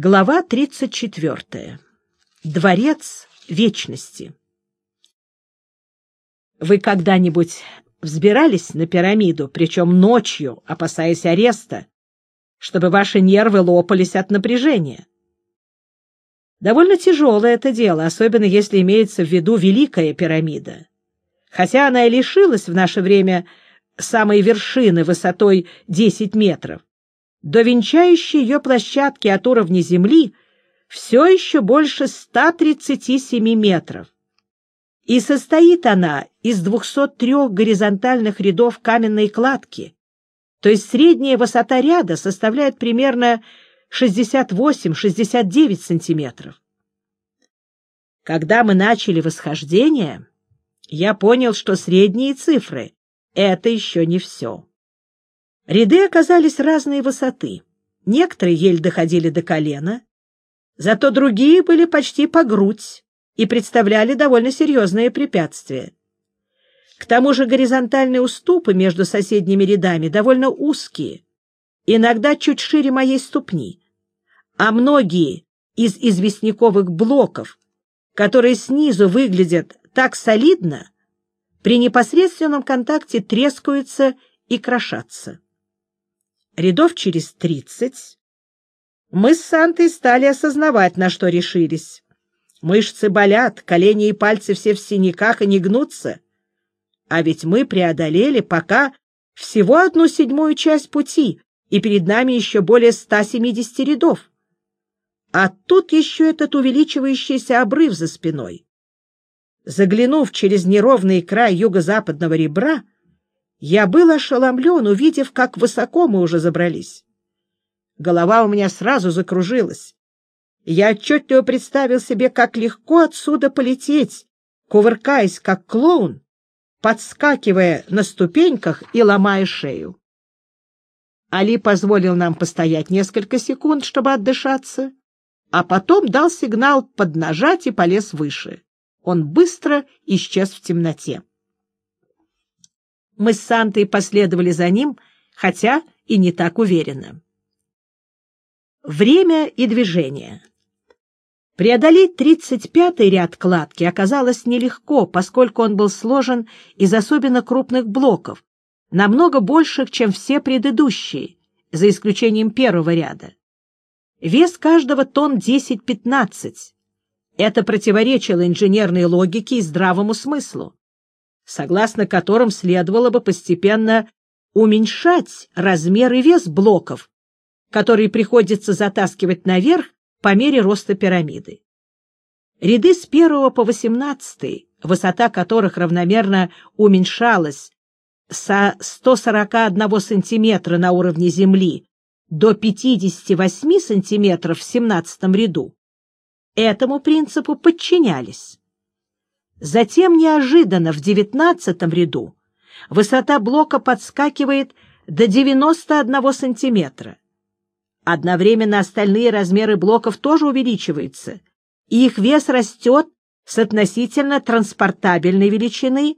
Глава 34. Дворец вечности. Вы когда-нибудь взбирались на пирамиду, причем ночью, опасаясь ареста, чтобы ваши нервы лопались от напряжения? Довольно тяжелое это дело, особенно если имеется в виду Великая пирамида. Хотя она и лишилась в наше время самой вершины высотой 10 метров, до венчающей ее площадки от уровня земли все еще больше 137 метров. И состоит она из 203 горизонтальных рядов каменной кладки, то есть средняя высота ряда составляет примерно 68-69 сантиметров. Когда мы начали восхождение, я понял, что средние цифры — это еще не все. Ряды оказались разной высоты. Некоторые еле доходили до колена, зато другие были почти по грудь и представляли довольно серьезное препятствие. К тому же горизонтальные уступы между соседними рядами довольно узкие, иногда чуть шире моей ступни, а многие из известняковых блоков, которые снизу выглядят так солидно, при непосредственном контакте трескаются и крошатся рядов через тридцать, мы с Сантой стали осознавать, на что решились. Мышцы болят, колени и пальцы все в синяках и не гнутся. А ведь мы преодолели пока всего одну седьмую часть пути, и перед нами еще более 170 рядов. А тут еще этот увеличивающийся обрыв за спиной. Заглянув через неровный край юго-западного ребра, я был ошеломлен, увидев, как высоко мы уже забрались. Голова у меня сразу закружилась. Я отчетливо представил себе, как легко отсюда полететь, кувыркаясь, как клоун, подскакивая на ступеньках и ломая шею. Али позволил нам постоять несколько секунд, чтобы отдышаться, а потом дал сигнал поднажать и полез выше. Он быстро исчез в темноте. Мы с Сантой последовали за ним, хотя и не так уверенно. Время и движение. Преодолеть 35-й ряд кладки оказалось нелегко, поскольку он был сложен из особенно крупных блоков, намного больших, чем все предыдущие, за исключением первого ряда. Вес каждого тонн 10-15. Это противоречило инженерной логике и здравому смыслу согласно которым следовало бы постепенно уменьшать размер и вес блоков, которые приходится затаскивать наверх по мере роста пирамиды. Ряды с 1 по 18, высота которых равномерно уменьшалась со 141 сантиметра на уровне земли до 58 сантиметров в 17 ряду, этому принципу подчинялись. Затем неожиданно в девятнадцатом ряду высота блока подскакивает до 91 сантиметра. Одновременно остальные размеры блоков тоже увеличиваются, и их вес растет с относительно транспортабельной величины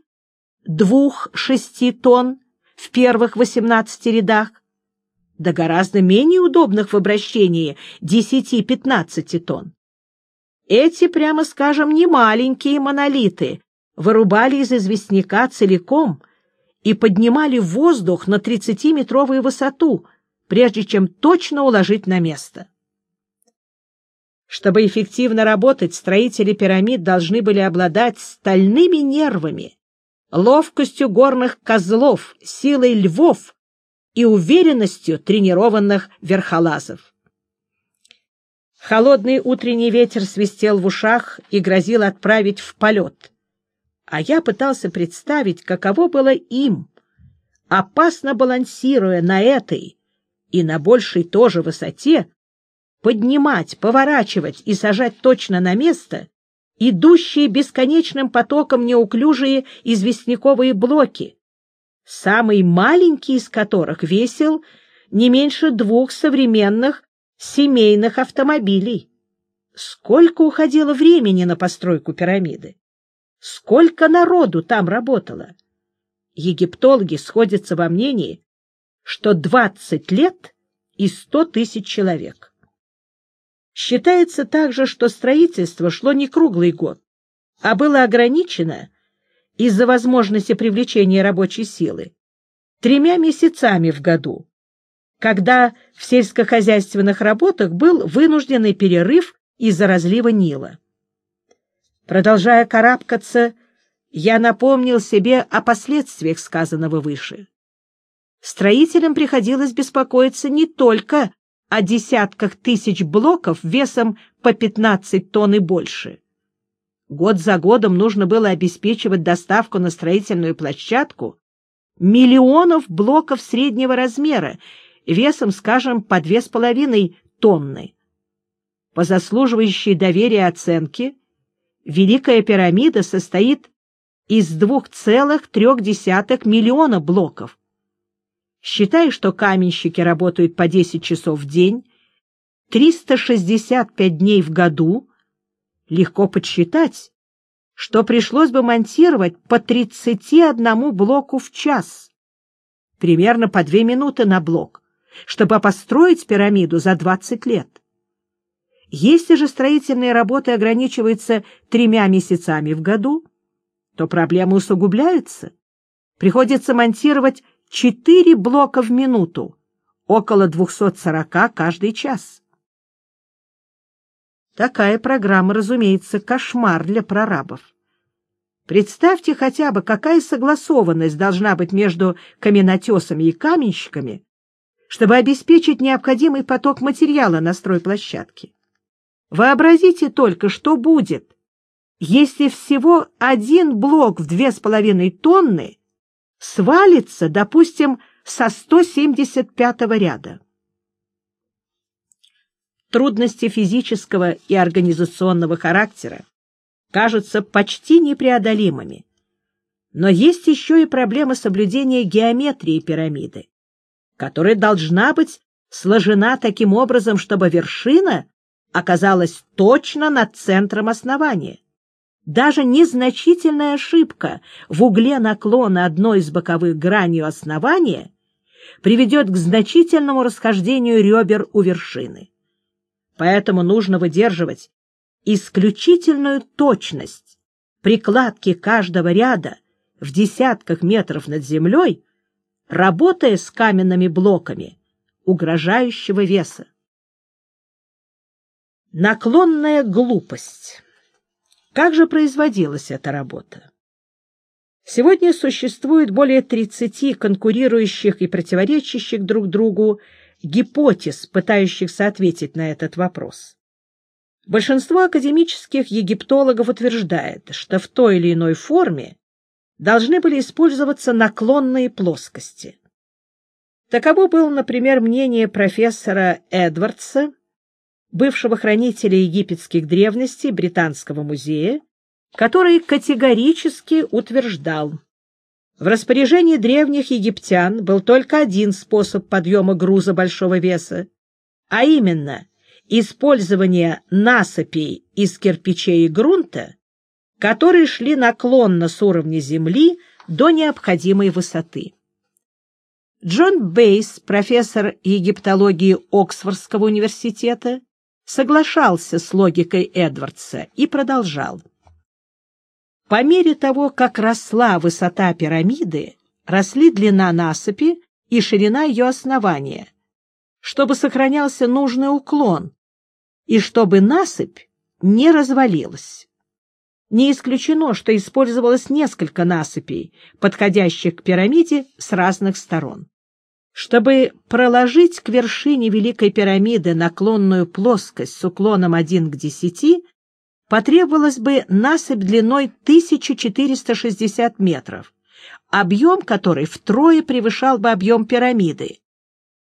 2-6 тонн в первых 18 рядах до гораздо менее удобных в обращении 10-15 тонн. Эти, прямо скажем, не маленькие монолиты вырубали из известняка целиком и поднимали в воздух на 30-метровую высоту, прежде чем точно уложить на место. Чтобы эффективно работать, строители пирамид должны были обладать стальными нервами, ловкостью горных козлов, силой львов и уверенностью тренированных верхолазов. Холодный утренний ветер свистел в ушах и грозил отправить в полет. А я пытался представить, каково было им, опасно балансируя на этой и на большей тоже высоте, поднимать, поворачивать и сажать точно на место идущие бесконечным потоком неуклюжие известняковые блоки, самый маленький из которых весил не меньше двух современных семейных автомобилей. Сколько уходило времени на постройку пирамиды? Сколько народу там работало? Египтологи сходятся во мнении, что 20 лет и 100 тысяч человек. Считается также, что строительство шло не круглый год, а было ограничено из-за возможности привлечения рабочей силы тремя месяцами в году, когда в сельскохозяйственных работах был вынужденный перерыв из-за разлива Нила. Продолжая карабкаться, я напомнил себе о последствиях сказанного выше. Строителям приходилось беспокоиться не только о десятках тысяч блоков весом по 15 тонн и больше. Год за годом нужно было обеспечивать доставку на строительную площадку миллионов блоков среднего размера, весом, скажем, по две с половиной тонны. По заслуживающей доверия оценке, Великая пирамида состоит из 2,3 миллиона блоков. Считай, что каменщики работают по 10 часов в день, 365 дней в году, легко подсчитать, что пришлось бы монтировать по 31 блоку в час, примерно по 2 минуты на блок, чтобы построить пирамиду за 20 лет. Если же строительные работы ограничиваются тремя месяцами в году, то проблемы усугубляются. Приходится монтировать 4 блока в минуту, около 240 каждый час. Такая программа, разумеется, кошмар для прорабов. Представьте хотя бы, какая согласованность должна быть между каменотесами и каменщиками, чтобы обеспечить необходимый поток материала на стройплощадке. Вообразите только, что будет, если всего один блок в две с половиной тонны свалится, допустим, со 175 ряда трудности физического и организационного характера кажутся почти непреодолимыми. Но есть еще и проблема соблюдения геометрии пирамиды, которая должна быть сложена таким образом, чтобы вершина оказалась точно над центром основания. Даже незначительная ошибка в угле наклона одной из боковых граней основания приведет к значительному расхождению ребер у вершины поэтому нужно выдерживать исключительную точность прикладки каждого ряда в десятках метров над землей, работая с каменными блоками угрожающего веса. Наклонная глупость. Как же производилась эта работа? Сегодня существует более 30 конкурирующих и противоречащих друг другу гипотез, пытающихся ответить на этот вопрос. Большинство академических египтологов утверждает, что в той или иной форме должны были использоваться наклонные плоскости. Таково было, например, мнение профессора Эдвардса, бывшего хранителя египетских древностей Британского музея, который категорически утверждал, в распоряжении древних египтян был только один способ подъема груза большого веса, а именно использование насыпей из кирпичей и грунта, которые шли наклонно с уровня земли до необходимой высоты. Джон Бейс, профессор египтологии Оксфордского университета, соглашался с логикой Эдвардса и продолжал. По мере того, как росла высота пирамиды, росли длина насыпи и ширина ее основания, чтобы сохранялся нужный уклон и чтобы насыпь не развалилась. Не исключено, что использовалось несколько насыпей, подходящих к пирамиде с разных сторон. Чтобы проложить к вершине Великой пирамиды наклонную плоскость с уклоном 1 к 10, потребовалась бы насыпь длиной 1460 метров, объем которой втрое превышал бы объем пирамиды,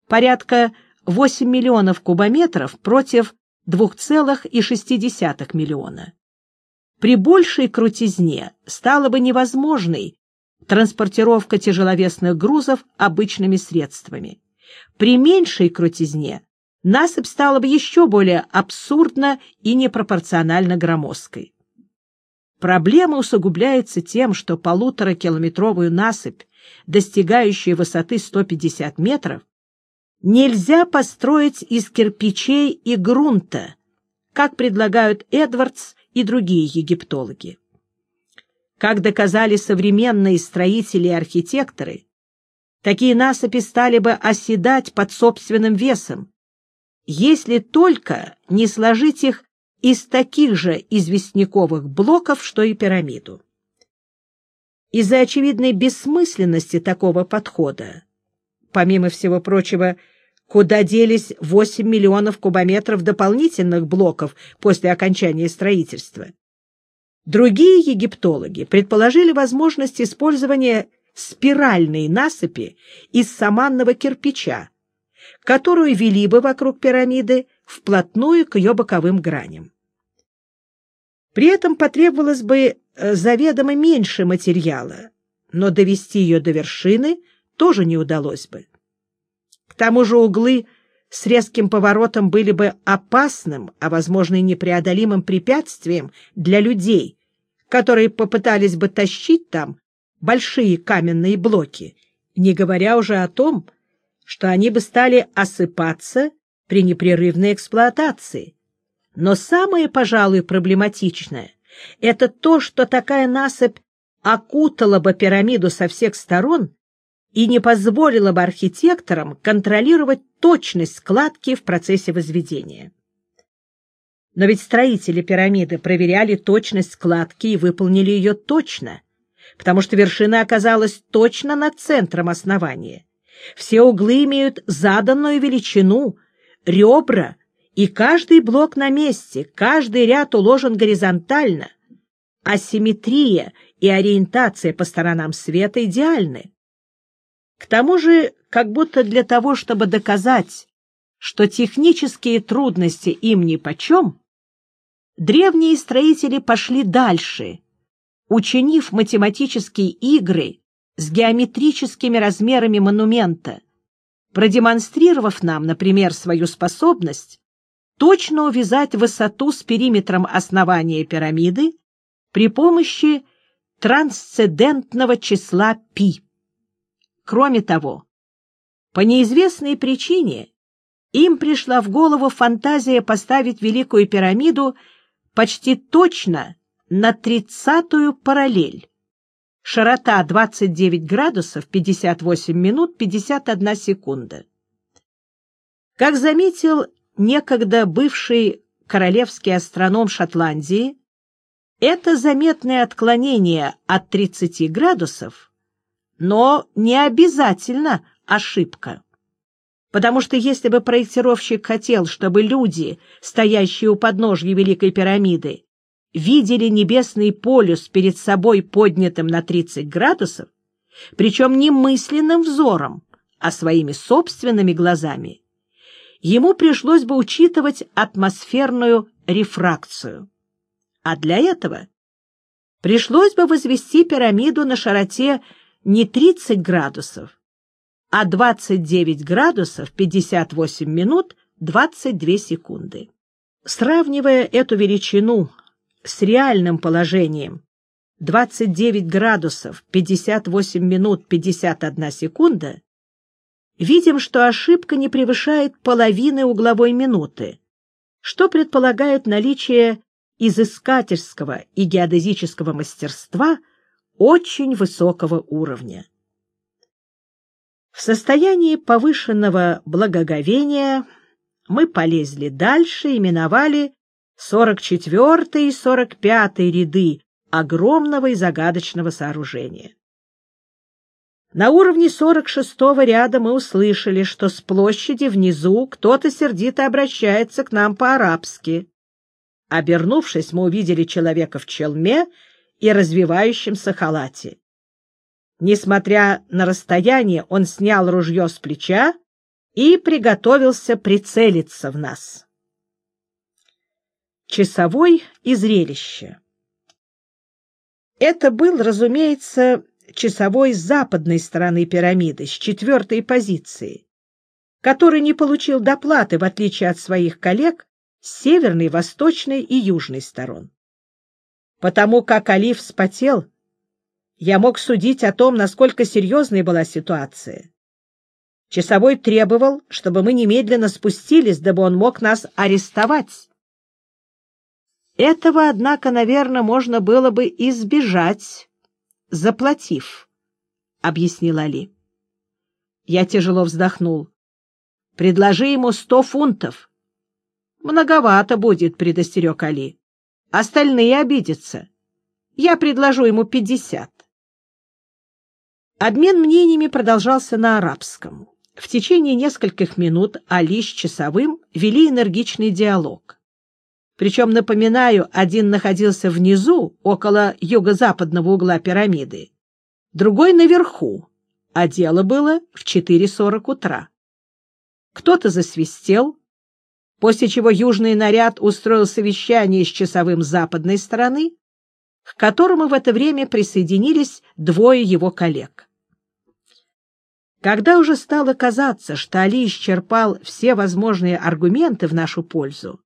порядка 8 миллионов кубометров против 2,6 миллиона. При большей крутизне стала бы невозможной транспортировка тяжеловесных грузов обычными средствами. При меньшей крутизне насыпь стала бы еще более абсурдно и непропорционально громоздкой. Проблема усугубляется тем, что полуторакилометровую насыпь, достигающую высоты 150 метров, нельзя построить из кирпичей и грунта, как предлагают Эдвардс и другие египтологи. Как доказали современные строители и архитекторы, такие насыпи стали бы оседать под собственным весом, если только не сложить их из таких же известняковых блоков, что и пирамиду. Из-за очевидной бессмысленности такого подхода, помимо всего прочего, куда делись 8 миллионов кубометров дополнительных блоков после окончания строительства, другие египтологи предположили возможность использования спиральной насыпи из саманного кирпича, которую вели бы вокруг пирамиды вплотную к ее боковым граням. При этом потребовалось бы э, заведомо меньше материала, но довести ее до вершины тоже не удалось бы. Тому же углы с резким поворотом были бы опасным, а, возможно, и непреодолимым препятствием для людей, которые попытались бы тащить там большие каменные блоки, не говоря уже о том, что они бы стали осыпаться при непрерывной эксплуатации. Но самое, пожалуй, проблематичное — это то, что такая насыпь окутала бы пирамиду со всех сторон и не позволила бы архитекторам контролировать точность складки в процессе возведения. Но ведь строители пирамиды проверяли точность складки и выполнили ее точно, потому что вершина оказалась точно над центром основания. Все углы имеют заданную величину, ребра, и каждый блок на месте, каждый ряд уложен горизонтально. Асимметрия и ориентация по сторонам света идеальны. К тому же, как будто для того, чтобы доказать, что технические трудности им нипочем, древние строители пошли дальше, учинив математические игры с геометрическими размерами монумента, продемонстрировав нам, например, свою способность точно увязать высоту с периметром основания пирамиды при помощи трансцендентного числа π. Кроме того, по неизвестной причине им пришла в голову фантазия поставить Великую пирамиду почти точно на тридцатую параллель. Широта 29 градусов 58 минут 51 секунда. Как заметил некогда бывший королевский астроном Шотландии, это заметное отклонение от 30 градусов, но не обязательно ошибка. Потому что если бы проектировщик хотел, чтобы люди, стоящие у подножья Великой пирамиды, видели небесный полюс перед собой поднятым на 30 градусов, причем не мысленным взором, а своими собственными глазами, ему пришлось бы учитывать атмосферную рефракцию. А для этого пришлось бы возвести пирамиду на широте не 30 градусов, а 29 градусов 58 минут 22 секунды. Сравнивая эту величину с реальным положением 29 градусов 58 минут 51 секунда, видим, что ошибка не превышает половины угловой минуты, что предполагает наличие изыскательского и геодезического мастерства очень высокого уровня. В состоянии повышенного благоговения мы полезли дальше и миновали 44 и 45 ряды огромного и загадочного сооружения. На уровне 46-го ряда мы услышали, что с площади внизу кто-то сердито обращается к нам по-арабски. Обернувшись, мы увидели человека в челме и развивающемся халате. Несмотря на расстояние, он снял ружье с плеча и приготовился прицелиться в нас. Часовой и зрелище. Это был, разумеется, часовой с западной стороны пирамиды, с четвертой позиции, который не получил доплаты, в отличие от своих коллег, с северной, восточной и южной сторон. Потому как Алиф вспотел, я мог судить о том, насколько серьезной была ситуация. Часовой требовал, чтобы мы немедленно спустились, дабы он мог нас арестовать. Этого, однако, наверное, можно было бы избежать, заплатив, — объяснил Али. Я тяжело вздохнул. Предложи ему сто фунтов. Многовато будет, — предостерег Али. Остальные обидятся. Я предложу ему пятьдесят. Обмен мнениями продолжался на арабском. В течение нескольких минут Али с часовым вели энергичный диалог. Причем, напоминаю, один находился внизу, около юго-западного угла пирамиды, другой наверху, а дело было в 4.40 утра. Кто-то засвистел, после чего южный наряд устроил совещание с часовым западной стороны, к которому в это время присоединились двое его коллег. Когда уже стало казаться, что Али исчерпал все возможные аргументы в нашу пользу,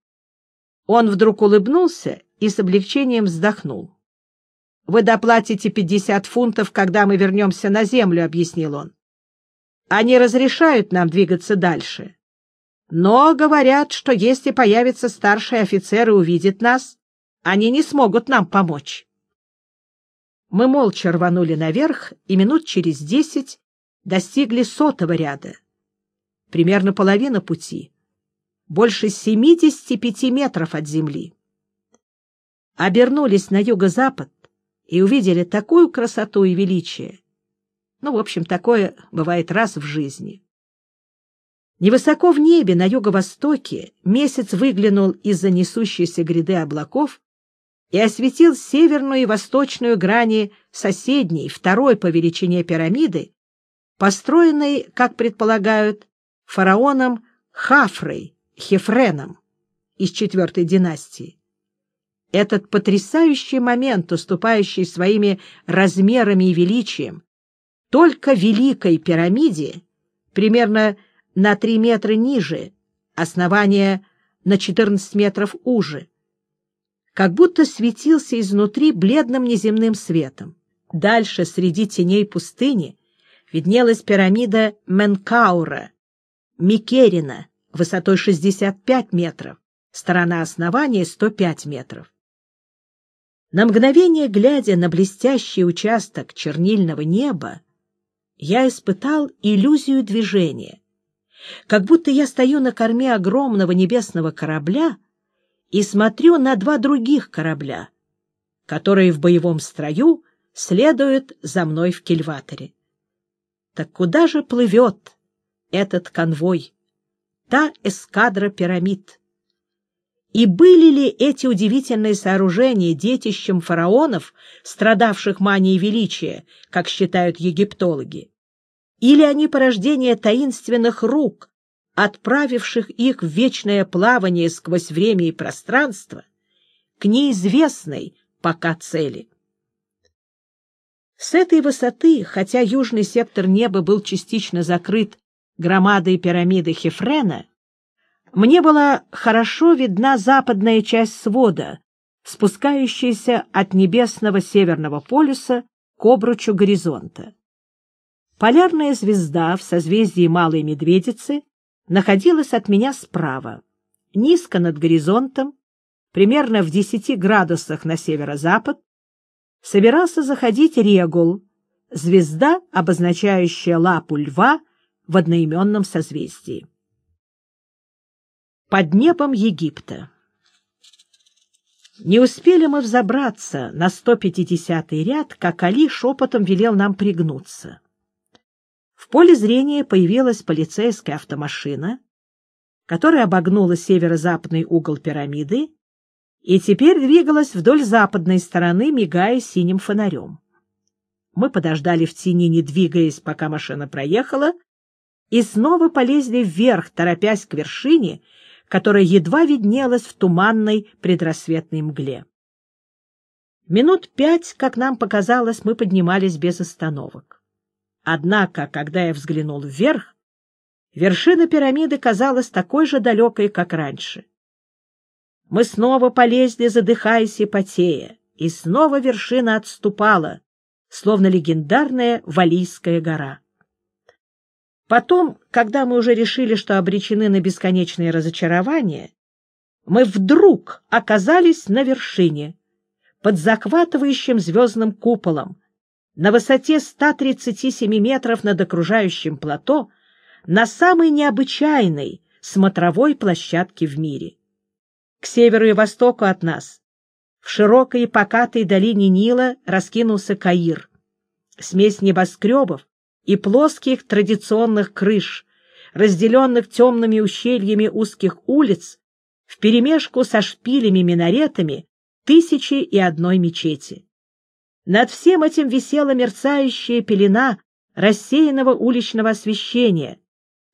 он вдруг улыбнулся и с облегчением вздохнул. «Вы доплатите пятьдесят фунтов, когда мы вернемся на землю», — объяснил он. «Они разрешают нам двигаться дальше. Но говорят, что если появится старший офицер и увидит нас, они не смогут нам помочь». Мы молча рванули наверх и минут через десять достигли сотого ряда. Примерно половина пути больше 75 метров от земли. Обернулись на юго-запад и увидели такую красоту и величие. Ну, в общем, такое бывает раз в жизни. Невысоко в небе на юго-востоке месяц выглянул из-за несущейся гряды облаков и осветил северную и восточную грани соседней, второй по величине пирамиды, построенной, как предполагают, фараоном Хафрой, Хефреном из четвертой династии. Этот потрясающий момент, уступающий своими размерами и величием, только Великой пирамиде, примерно на 3 метра ниже, основание на 14 метров уже, как будто светился изнутри бледным неземным светом. Дальше, среди теней пустыни, виднелась пирамида Менкаура, Микерина, высотой 65 метров, сторона основания 105 метров. На мгновение, глядя на блестящий участок чернильного неба, я испытал иллюзию движения, как будто я стою на корме огромного небесного корабля и смотрю на два других корабля, которые в боевом строю следуют за мной в кильваторе. Так куда же плывет этот конвой? та эскадра пирамид. И были ли эти удивительные сооружения детищем фараонов, страдавших манией величия, как считают египтологи? Или они порождение таинственных рук, отправивших их в вечное плавание сквозь время и пространство, к неизвестной пока цели? С этой высоты, хотя южный сектор неба был частично закрыт громадой пирамиды Хефрена, мне была хорошо видна западная часть свода, спускающаяся от небесного северного полюса к обручу горизонта. Полярная звезда в созвездии Малой Медведицы находилась от меня справа, низко над горизонтом, примерно в 10 градусах на северо-запад, собирался заходить Регул, звезда, обозначающая лапу льва в одноименном созвездии. Под небом Египта Не успели мы взобраться на 150-й ряд, как Али шепотом велел нам пригнуться. В поле зрения появилась полицейская автомашина, которая обогнула северо-западный угол пирамиды и теперь двигалась вдоль западной стороны, мигая синим фонарем. Мы подождали в тени, не двигаясь, пока машина проехала, и снова полезли вверх, торопясь к вершине, которая едва виднелась в туманной предрассветной мгле. Минут пять, как нам показалось, мы поднимались без остановок. Однако, когда я взглянул вверх, вершина пирамиды казалась такой же далекой, как раньше. Мы снова полезли, задыхаясь и потея, и снова вершина отступала, словно легендарная Валийская гора. Потом, когда мы уже решили, что обречены на бесконечные разочарования, мы вдруг оказались на вершине, под захватывающим звездным куполом, на высоте 137 метров над окружающим плато, на самой необычайной смотровой площадке в мире. К северу и востоку от нас, в широкой и покатой долине Нила, раскинулся Каир, смесь небоскребов и плоских традиционных крыш, разделенных темными ущельями узких улиц, вперемешку со шпилями-минаретами тысячи и одной мечети. Над всем этим висела мерцающая пелена рассеянного уличного освещения,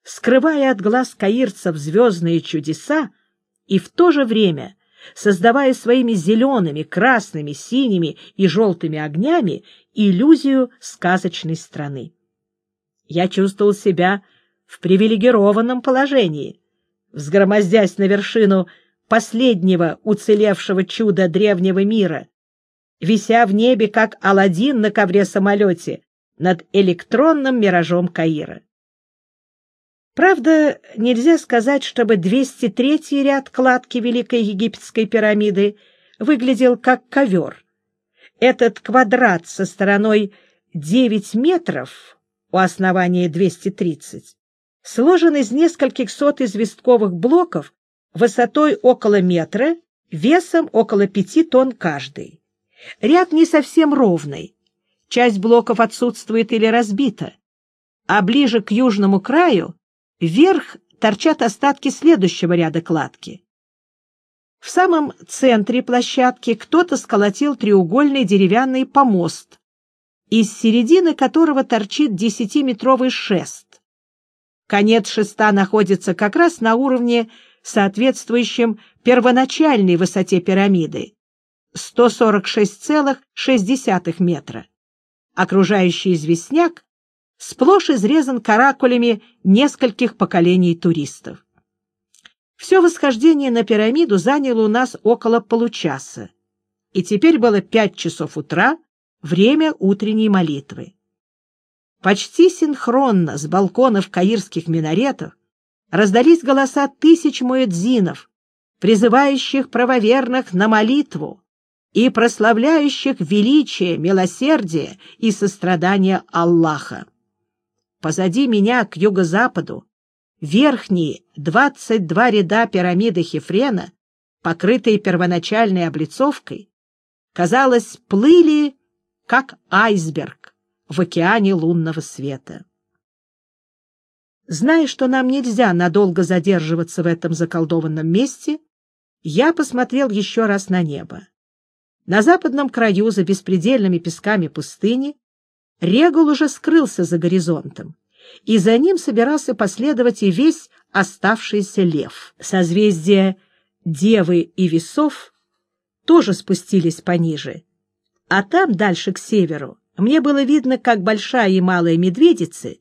скрывая от глаз каирцев звездные чудеса и в то же время создавая своими зелеными, красными, синими и желтыми огнями иллюзию сказочной страны. Я чувствовал себя в привилегированном положении, взгромоздясь на вершину последнего уцелевшего чуда древнего мира, вися в небе, как Аладдин на ковре-самолете над электронным миражом Каира. Правда, нельзя сказать, чтобы 203-й ряд кладки Великой Египетской пирамиды выглядел как ковер. Этот квадрат со стороной 9 метров у основания 230 сложен из нескольких сот известковых блоков высотой около метра, весом около пяти тонн каждый. Ряд не совсем ровный. Часть блоков отсутствует или разбита. А ближе к южному краю вверх торчат остатки следующего ряда кладки. В самом центре площадки кто-то сколотил треугольный деревянный помост, из середины которого торчит десятиметровый шест. Конец шеста находится как раз на уровне, соответствующем первоначальной высоте пирамиды, 146,6 метра. Окружающий известняк сплошь изрезан каракулями нескольких поколений туристов. Все восхождение на пирамиду заняло у нас около получаса, и теперь было пять часов утра, время утренней молитвы. Почти синхронно с балконов каирских минаретов раздались голоса тысяч муэдзинов, призывающих правоверных на молитву, и прославляющих величие, милосердие и сострадание Аллаха. Позади меня, к юго-западу, верхние двадцать два ряда пирамиды Хефрена, покрытые первоначальной облицовкой, казалось, плыли, как айсберг в океане лунного света. Зная, что нам нельзя надолго задерживаться в этом заколдованном месте, я посмотрел еще раз на небо. На западном краю, за беспредельными песками пустыни, Регул уже скрылся за горизонтом, и за ним собирался последовать и весь оставшийся лев. Созвездия Девы и Весов тоже спустились пониже, а там, дальше к северу, мне было видно, как большая и малая медведицы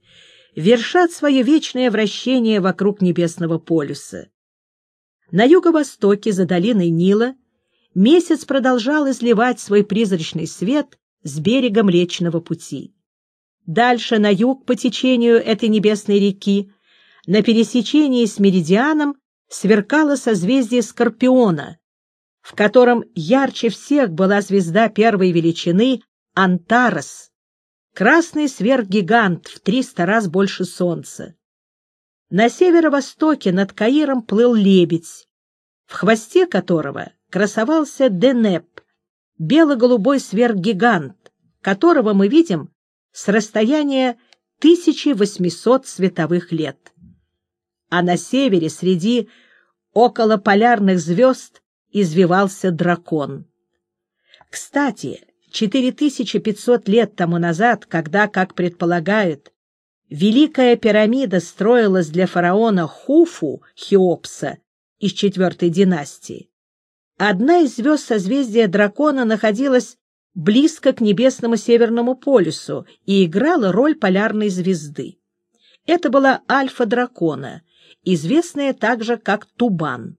вершат свое вечное вращение вокруг небесного полюса. На юго-востоке, за долиной Нила, месяц продолжал изливать свой призрачный свет с берега Млечного Пути. Дальше, на юг по течению этой небесной реки, на пересечении с Меридианом сверкало созвездие Скорпиона, в котором ярче всех была звезда первой величины Антарес, красный сверхгигант в триста раз больше Солнца. На северо-востоке над Каиром плыл лебедь, в хвосте которого красовался Денеп, бело-голубой сверхгигант, которого мы видим с расстояния 1800 световых лет. А на севере среди околополярных звезд извивался дракон. Кстати, 4500 лет тому назад, когда, как предполагают, Великая пирамида строилась для фараона Хуфу, Хеопса, из четвертой династии. Одна из звезд созвездия дракона находилась близко к небесному северному полюсу и играла роль полярной звезды. Это была альфа дракона, известная также как Тубан.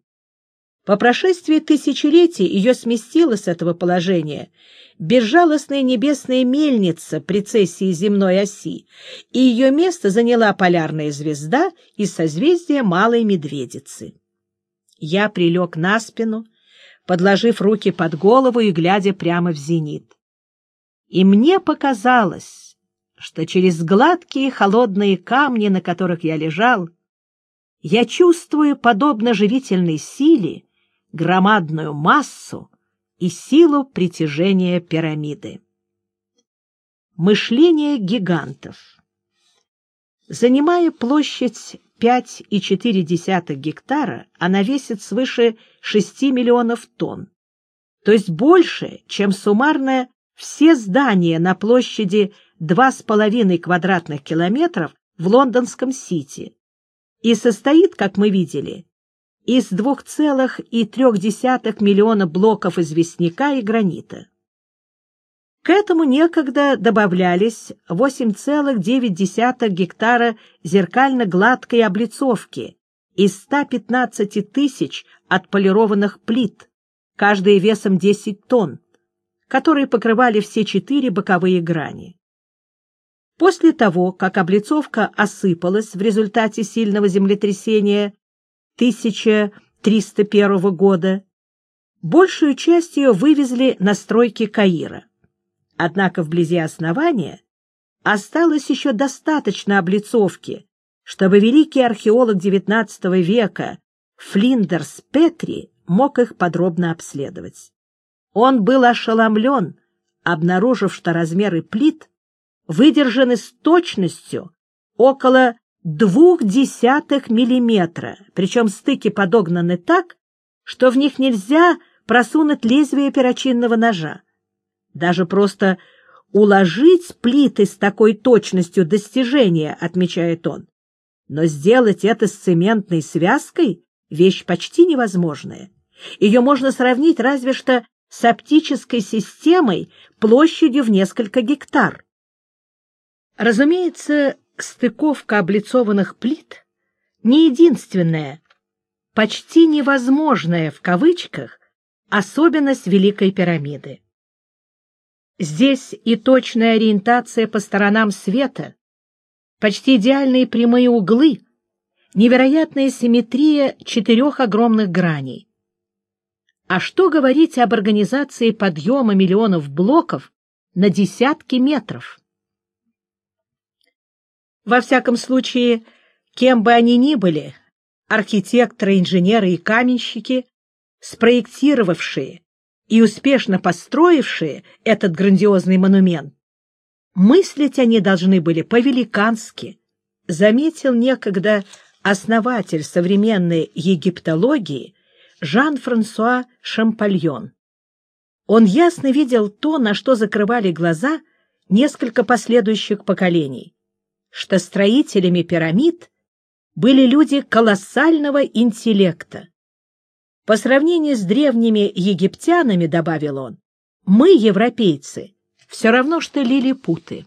По прошествии тысячелетий ее сместила с этого положения безжалостная небесная мельница прецессии земной оси, и ее место заняла полярная звезда из созвездия Малой Медведицы. Я прилег на спину, подложив руки под голову и глядя прямо в зенит. И мне показалось, что через гладкие холодные камни, на которых я лежал, я чувствую, подобно живительной силе, громадную массу и силу притяжения пирамиды. Мышление гигантов Занимая площадь 5,4 гектара, она весит свыше 6 миллионов тонн, то есть больше, чем суммарно все здания на площади 2,5 квадратных километров в лондонском Сити и состоит, как мы видели, из 2,3 миллиона блоков известняка и гранита. К этому некогда добавлялись 8,9 гектара зеркально-гладкой облицовки из 115 тысяч отполированных плит, каждая весом 10 тонн, которые покрывали все четыре боковые грани. После того, как облицовка осыпалась в результате сильного землетрясения 1301 года, большую часть ее вывезли на стройки Каира. Однако вблизи основания осталось еще достаточно облицовки, чтобы великий археолог XIX века Флиндерс Петри мог их подробно обследовать. Он был ошеломлен, обнаружив, что размеры плит выдержаны с точностью около двух десятых миллиметра, причем стыки подогнаны так, что в них нельзя просунуть лезвие перочинного ножа. Даже просто уложить плиты с такой точностью достижения, отмечает он. Но сделать это с цементной связкой — вещь почти невозможная. Ее можно сравнить разве что с оптической системой площадью в несколько гектар. Разумеется, стыковка облицованных плит не единственная, почти невозможная в кавычках особенность Великой пирамиды. Здесь и точная ориентация по сторонам света, почти идеальные прямые углы, невероятная симметрия четырех огромных граней. А что говорить об организации подъема миллионов блоков на десятки метров? Во всяком случае, кем бы они ни были, архитекторы, инженеры и каменщики, спроектировавшие и успешно построившие этот грандиозный монумент, мыслить они должны были по-великански, заметил некогда основатель современной египтологии Жан-Франсуа Шампальон. Он ясно видел то, на что закрывали глаза несколько последующих поколений, что строителями пирамид были люди колоссального интеллекта, по сравнению с древними египтянами, добавил он, мы, европейцы, все равно, что лилипуты.